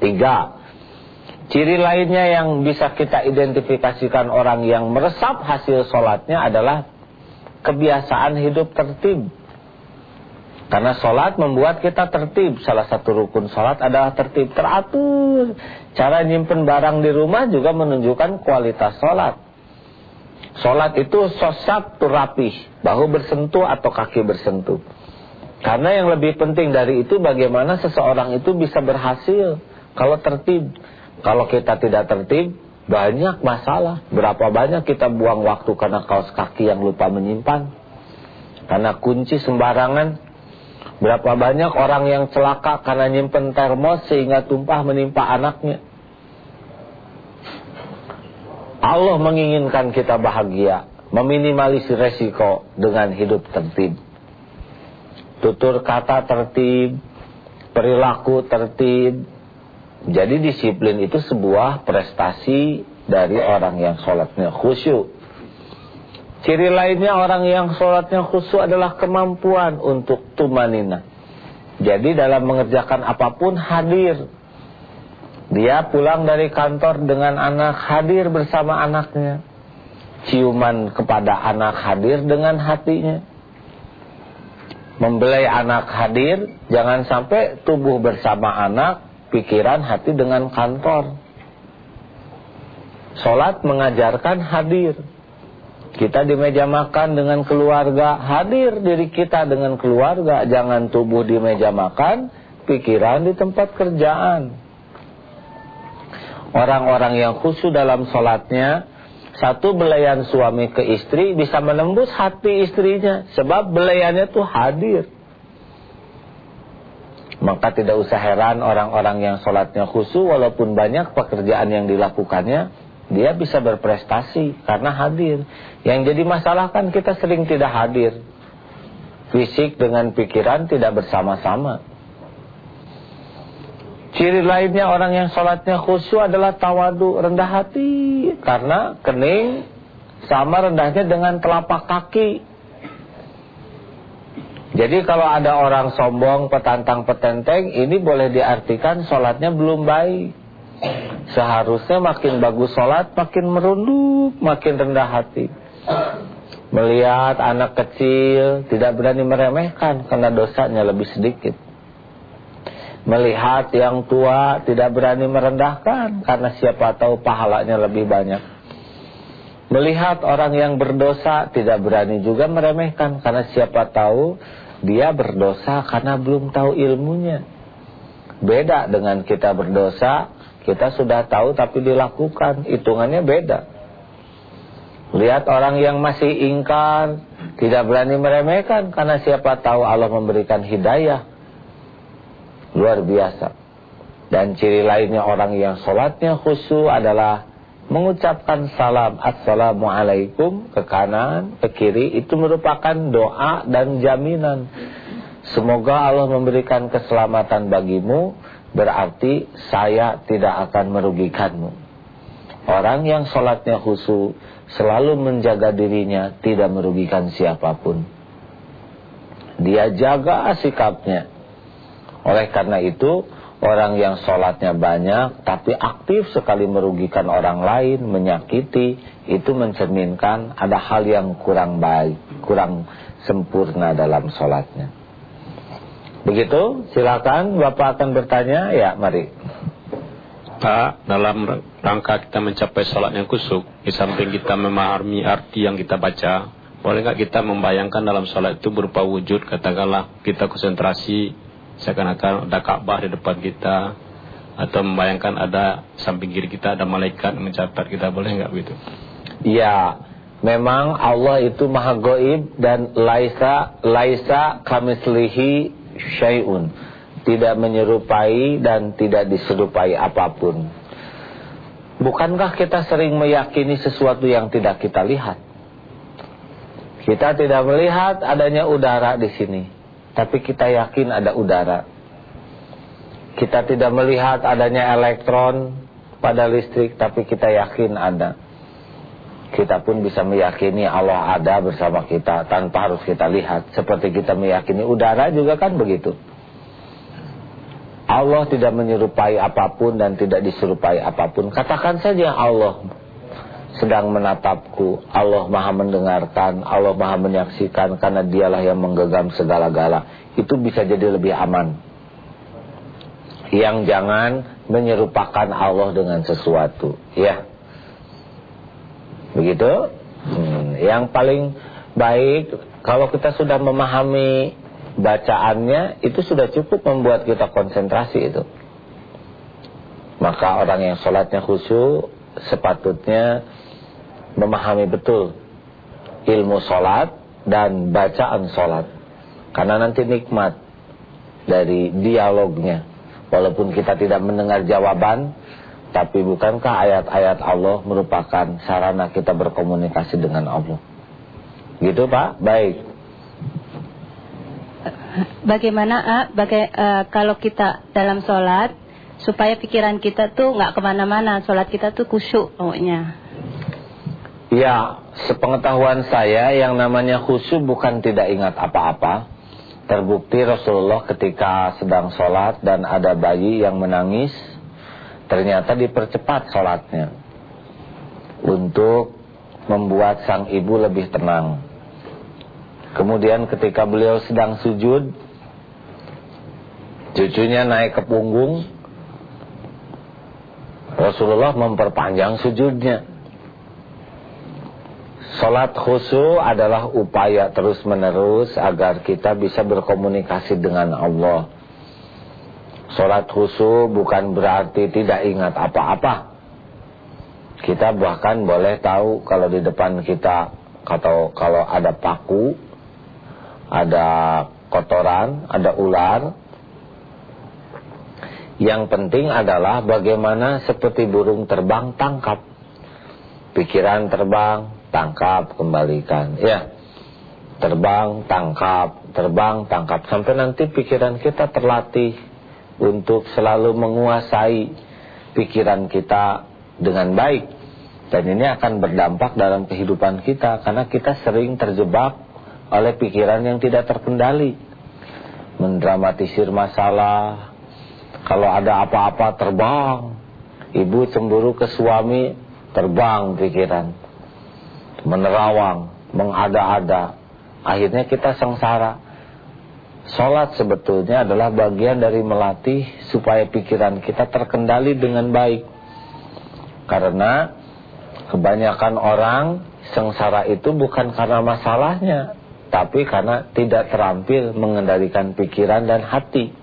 Tiga, ciri lainnya yang bisa kita identifikasikan orang yang meresap hasil sholatnya adalah kebiasaan hidup tertib. Karena sholat membuat kita tertib. Salah satu rukun sholat adalah tertib teratur. Cara nyimpen barang di rumah juga menunjukkan kualitas sholat. Sholat itu sosat rapih. Bahu bersentuh atau kaki bersentuh. Karena yang lebih penting dari itu bagaimana seseorang itu bisa berhasil. Kalau tertib. Kalau kita tidak tertib, banyak masalah. Berapa banyak kita buang waktu karena kaos kaki yang lupa menyimpan. Karena kunci sembarangan Berapa banyak orang yang celaka karena nyimpen termos sehingga tumpah menimpa anaknya. Allah menginginkan kita bahagia, meminimalisir resiko dengan hidup tertib. Tutur kata tertib, perilaku tertib. Jadi disiplin itu sebuah prestasi dari orang yang sholatnya khusyuk. Ciri lainnya orang yang sholatnya khusyuk adalah kemampuan untuk tumanina. Jadi dalam mengerjakan apa pun hadir. Dia pulang dari kantor dengan anak hadir bersama anaknya. Ciuman kepada anak hadir dengan hatinya. Membelai anak hadir, jangan sampai tubuh bersama anak, pikiran hati dengan kantor. Sholat mengajarkan hadir. Kita di meja makan dengan keluarga, hadir diri kita dengan keluarga. Jangan tubuh di meja makan, pikiran di tempat kerjaan. Orang-orang yang khusyuk dalam sholatnya, satu belayan suami ke istri bisa menembus hati istrinya. Sebab belayannya itu hadir. Maka tidak usah heran orang-orang yang sholatnya khusyuk walaupun banyak pekerjaan yang dilakukannya dia bisa berprestasi karena hadir. Yang jadi masalah kan kita sering tidak hadir. Fisik dengan pikiran tidak bersama-sama. Ciri lainnya orang yang sholatnya khusyuk adalah tawadu, rendah hati. Karena kening sama rendahnya dengan telapak kaki. Jadi kalau ada orang sombong, petantang, petenteng, ini boleh diartikan sholatnya belum baik. Seharusnya makin bagus sholat, makin merunduk, makin rendah hati. Melihat anak kecil tidak berani meremehkan karena dosanya lebih sedikit. Melihat yang tua tidak berani merendahkan karena siapa tahu pahalanya lebih banyak. Melihat orang yang berdosa tidak berani juga meremehkan karena siapa tahu dia berdosa karena belum tahu ilmunya. Beda dengan kita berdosa kita sudah tahu tapi dilakukan, hitungannya beda. Lihat orang yang masih ingkar, tidak berani meremehkan karena siapa tahu Allah memberikan hidayah. Luar biasa. Dan ciri lainnya orang yang sholatnya khusyuk adalah mengucapkan salam Assalamualaikum ke kanan, ke kiri itu merupakan doa dan jaminan. Semoga Allah memberikan keselamatan bagimu berarti saya tidak akan merugikanmu. Orang yang sholatnya khusyuk selalu menjaga dirinya tidak merugikan siapa pun. Dia jaga sikapnya. Oleh karena itu, orang yang sholatnya banyak tapi aktif sekali merugikan orang lain, menyakiti, itu mencerminkan ada hal yang kurang baik, kurang sempurna dalam sholatnya. Begitu, silakan Bapak akan bertanya, ya mari. Pak, dalam rangka kita mencapai sholat yang kusuk, di samping kita memahami arti yang kita baca, boleh nggak kita membayangkan dalam sholat itu berupa wujud, katakanlah kita konsentrasi, seakan-akan ada Ka'bah di depan kita, atau membayangkan ada samping kiri kita ada malaikat mencatat kita, boleh nggak begitu? Iya, memang Allah itu maha goib dan laisa laisa kamislihi syai'un. Tidak menyerupai dan tidak diserupai apa pun. Bukankah kita sering meyakini sesuatu yang tidak kita lihat? Kita tidak melihat adanya udara di sini tapi kita yakin ada udara kita tidak melihat adanya elektron pada listrik tapi kita yakin ada kita pun bisa meyakini Allah ada bersama kita tanpa harus kita lihat. Seperti kita meyakini udara juga kan begitu. Allah tidak menyerupai apa pun dan tidak diserupai apa pun. Katakan saja Allah sedang menatapku. Allah maha mendengarkan, Allah maha menyaksikan karena dialah yang menggenggam segala-gala. Itu bisa jadi lebih aman. Yang jangan menyerupakan Allah dengan sesuatu. Ya. Begitu? Hmm. Yang paling baik kalau kita sudah memahami bacaannya itu sudah cukup membuat kita konsentrasi itu. Maka orang yang sholatnya khusyuk sepatutnya memahami betul ilmu sholat dan bacaan sholat. Karena nanti nikmat dari dialognya. Walaupun kita tidak mendengar jawaban, tapi bukankah ayat-ayat Allah merupakan sarana kita berkomunikasi dengan Allah? Gitu Pak? Baik. Bagaimana A, baga uh, kalau kita dalam sholat supaya pikiran kita tuh nggak ke mana-mana, sholat kita tuh khusyuk pokoknya. Ya, sepengetahuan saya yang namanya khusyuk bukan tidak ingat apa-apa. Terbukti Rasulullah ketika sedang sholat dan ada bayi yang menangis, ternyata dipercepat sholatnya untuk membuat sang ibu lebih tenang. Kemudian ketika beliau sedang sujud Cucunya naik ke punggung Rasulullah memperpanjang sujudnya Salat khusyuk adalah upaya terus-menerus agar kita bisa berkomunikasi dengan Allah. Salat khusyuk bukan berarti tidak ingat apa-apa. Kita bahkan boleh tahu kalau di depan kita atau kalau ada paku ada kotoran, ada ular. Yang penting adalah bagaimana seperti burung terbang tangkap. Pikiran terbang, tangkap, kembalikan. Ya. Terbang, tangkap, terbang, tangkap sampai nanti pikiran kita terlatih untuk selalu menguasai pikiran kita dengan baik. Dan ini akan berdampak dalam kehidupan kita karena kita sering terjebak oleh pikiran yang tidak terkendali. Mendramatisir masalah. Kalau ada apa-apa terbang. Ibu cemburu ke suami, terbang pikiran. Menerawang, mengada-ada. Akhirnya kita sengsara. Sholat sebetulnya adalah bagian dari melatih supaya pikiran kita terkendali dengan baik. Karena kebanyakan orang sengsara itu bukan karena masalahnya, tapi karena tidak terampil mengendalikan pikiran dan hati.